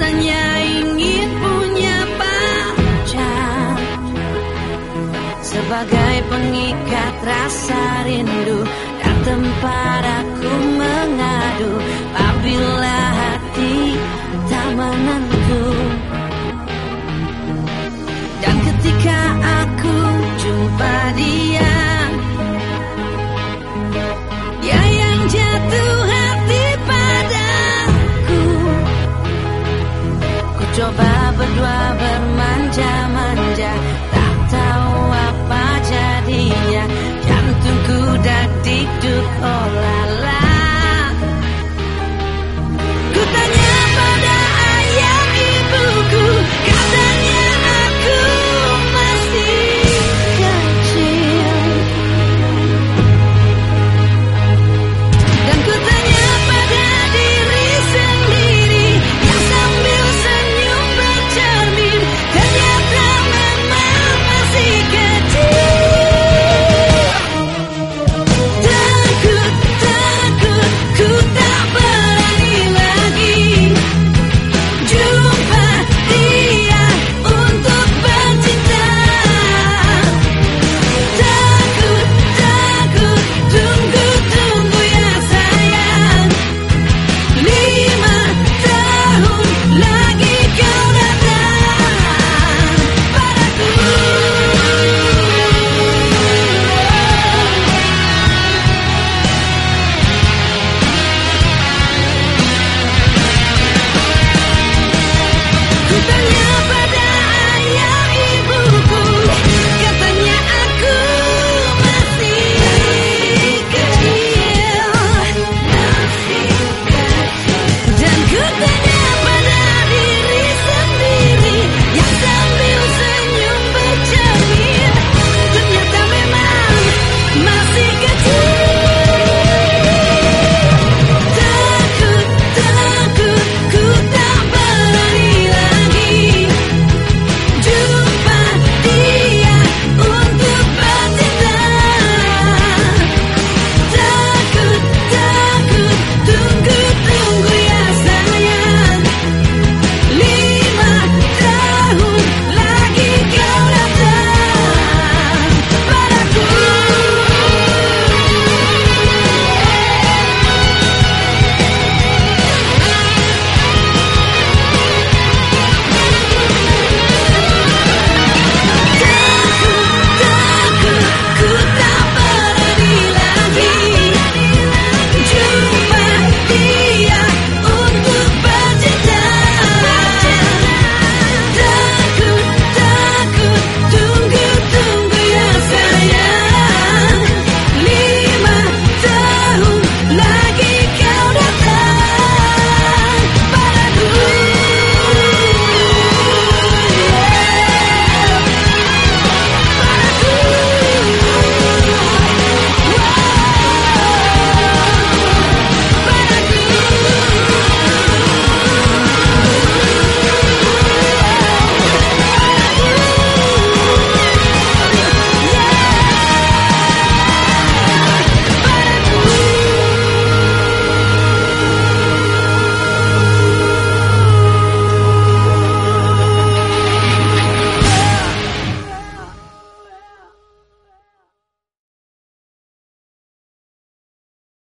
Tanya ingin punya pacar. Sebagai pengikat rasa rindu dan tempat aku mengadu. Apabila hati tak menentu coba berdua